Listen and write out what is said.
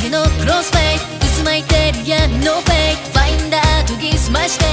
影のクロスフェイ渦巻いてる闇のフェイク。ファインダー研ぎ澄まして